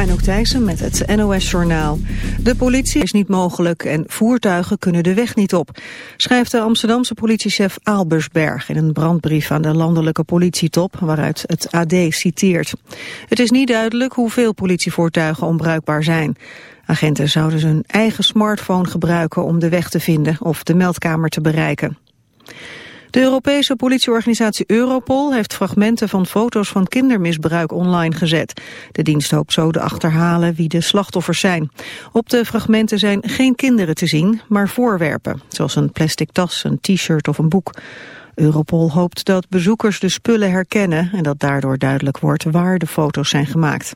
Anouk Thijssen met het NOS-journaal. De politie is niet mogelijk en voertuigen kunnen de weg niet op. Schrijft de Amsterdamse politiechef Aalbersberg in een brandbrief aan de landelijke politietop, waaruit het AD citeert. Het is niet duidelijk hoeveel politievoertuigen onbruikbaar zijn. Agenten zouden hun eigen smartphone gebruiken om de weg te vinden of de meldkamer te bereiken. De Europese politieorganisatie Europol heeft fragmenten van foto's van kindermisbruik online gezet. De dienst hoopt zo te achterhalen wie de slachtoffers zijn. Op de fragmenten zijn geen kinderen te zien, maar voorwerpen, zoals een plastic tas, een t-shirt of een boek. Europol hoopt dat bezoekers de spullen herkennen en dat daardoor duidelijk wordt waar de foto's zijn gemaakt.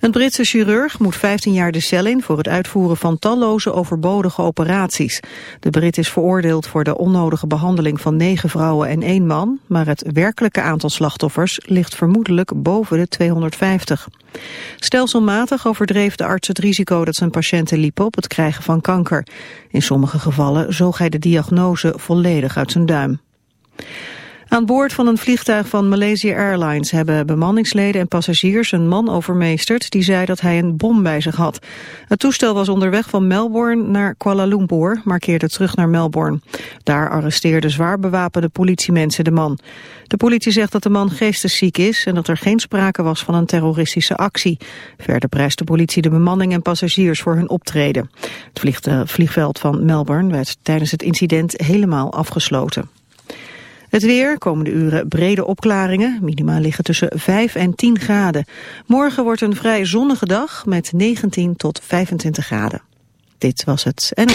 Een Britse chirurg moet 15 jaar de cel in voor het uitvoeren van talloze overbodige operaties. De Brit is veroordeeld voor de onnodige behandeling van negen vrouwen en één man, maar het werkelijke aantal slachtoffers ligt vermoedelijk boven de 250. Stelselmatig overdreef de arts het risico dat zijn patiënten liepen op het krijgen van kanker. In sommige gevallen zoog hij de diagnose volledig uit zijn duim. Aan boord van een vliegtuig van Malaysia Airlines hebben bemanningsleden en passagiers een man overmeesterd die zei dat hij een bom bij zich had. Het toestel was onderweg van Melbourne naar Kuala Lumpur, maar keerde terug naar Melbourne. Daar arresteerden zwaar bewapende politiemensen de man. De politie zegt dat de man geestesziek is en dat er geen sprake was van een terroristische actie. Verder prijst de politie de bemanning en passagiers voor hun optreden. Het vliegveld van Melbourne werd tijdens het incident helemaal afgesloten. Het weer, komende uren brede opklaringen. Minima liggen tussen 5 en 10 graden. Morgen wordt een vrij zonnige dag met 19 tot 25 graden. Dit was het. En...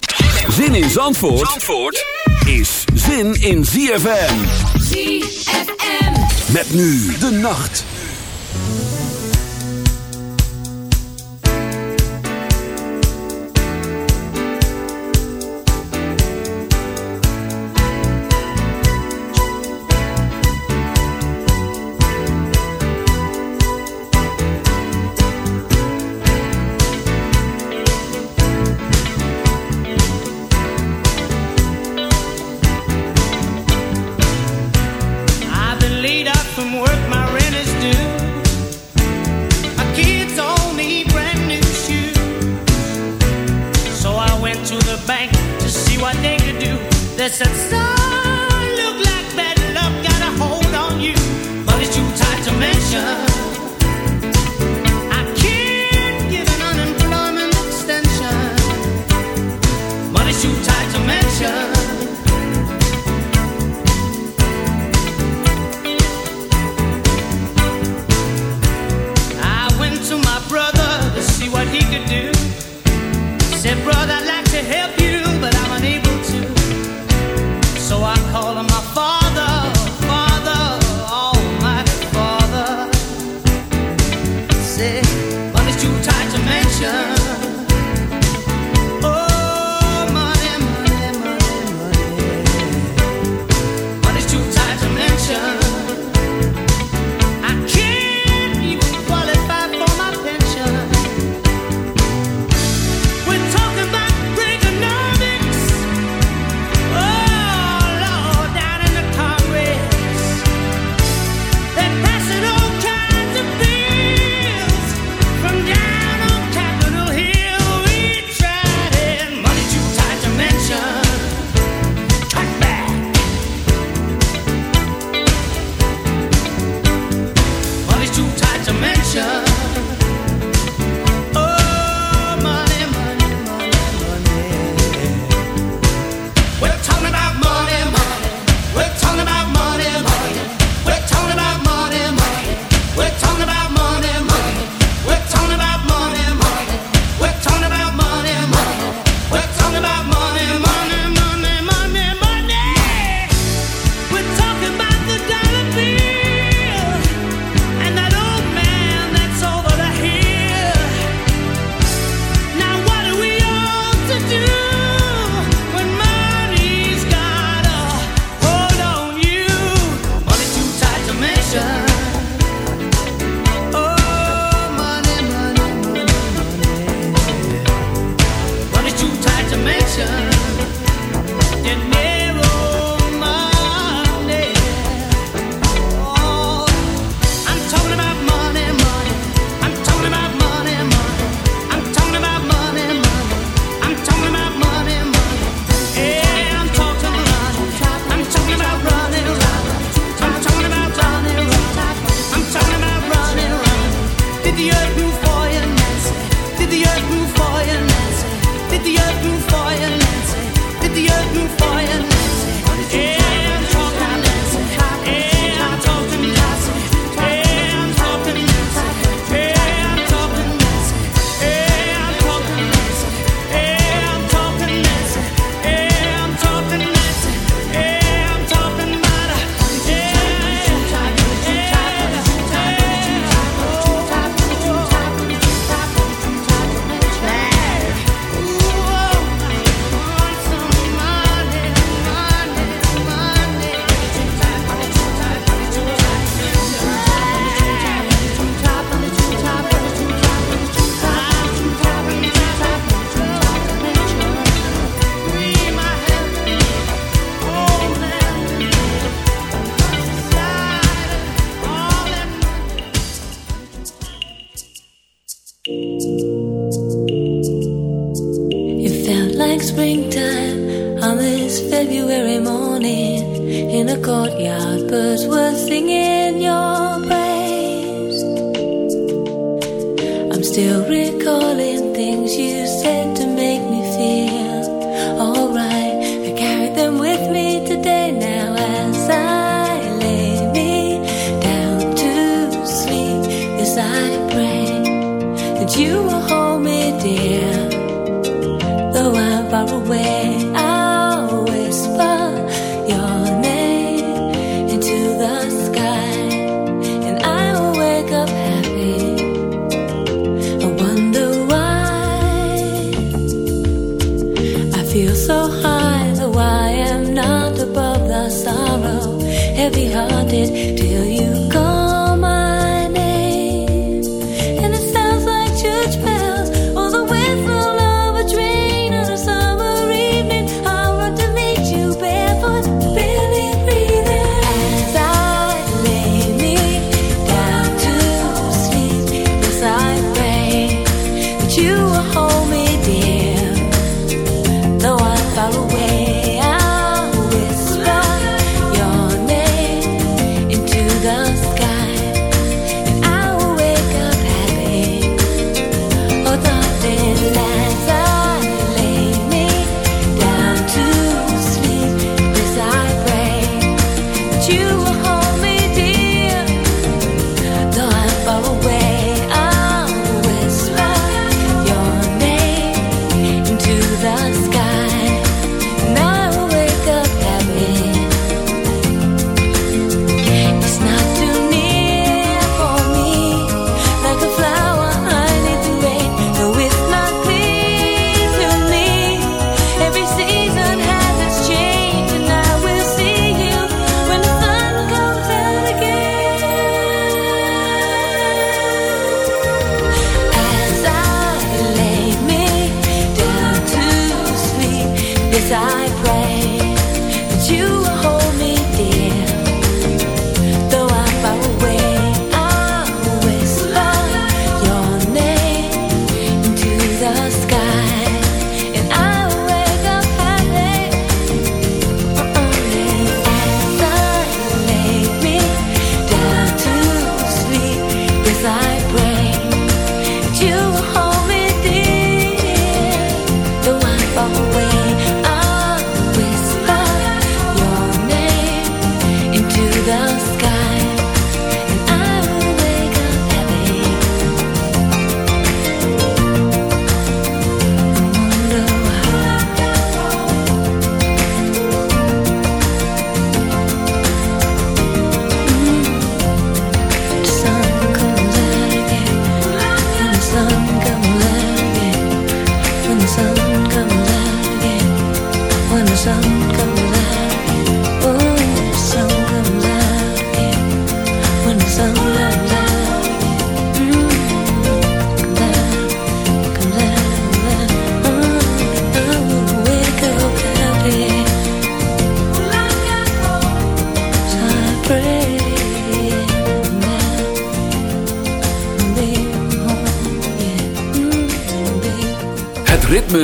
Zin in Zandvoort, Zandvoort is zin in ZFM. ZFM. Met nu de nacht.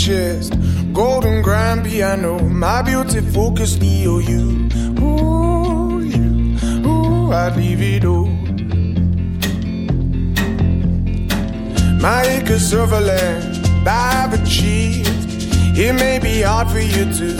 Chest. Golden grand piano, my beauty focus EOU. Oh, ooh, you, ooh, I'd leave it all. My acres of land I've achieved. It may be hard for you to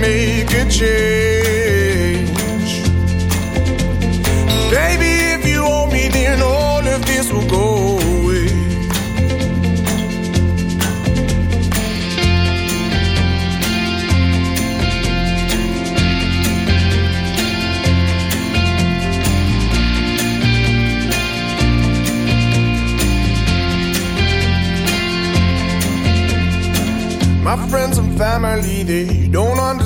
Make a change. Baby, if you owe me, then all of this will go away. My friends and family, they don't understand.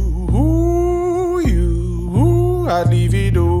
I'd leave it all.